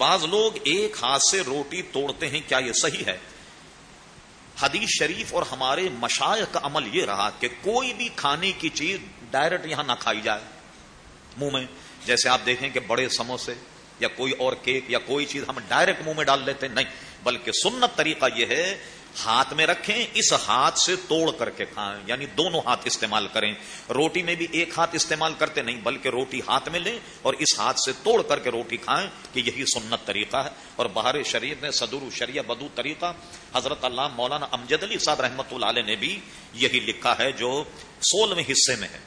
بعض لوگ ایک ہاتھ سے روٹی توڑتے ہیں، کیا یہ صحیح ہے؟ حدیث شریف اور ہمارے مشائق کا عمل یہ رہا کہ کوئی بھی کھانے کی چیز ڈائریکٹ یہاں نہ کھائی جائے۔ منہ میں، جیسے آپ دیکھیں کہ بڑے سموسے یا کوئی اور کیک یا کوئی چیز ہم ڈائریکٹ منہ میں ڈال لیتے نہیں، بلکہ سنت طریقہ یہ ہے ہاتھ میں رکھیں، اس ہاتھ سے توڑ کر کے کھائیں یعنی دونوں ہاتھ استعمال کریں۔ روٹی میں بھی ایک ہاتھ استعمال کرتے نہیں، بلکہ روٹی ہاتھ میں لیں اور اس ہاتھ سے توڑ کر کے روٹی کھائیں کہ یہی سنت طریقہ ہے۔ اور بہار شریف نے صدر شریع بدو طریقہ، حضرت اللہ مولانا امجد علی صاحب رحمت اللہ علیہ نے بھی یہی لکھا ہے جو سولہویں حصے میں ہے۔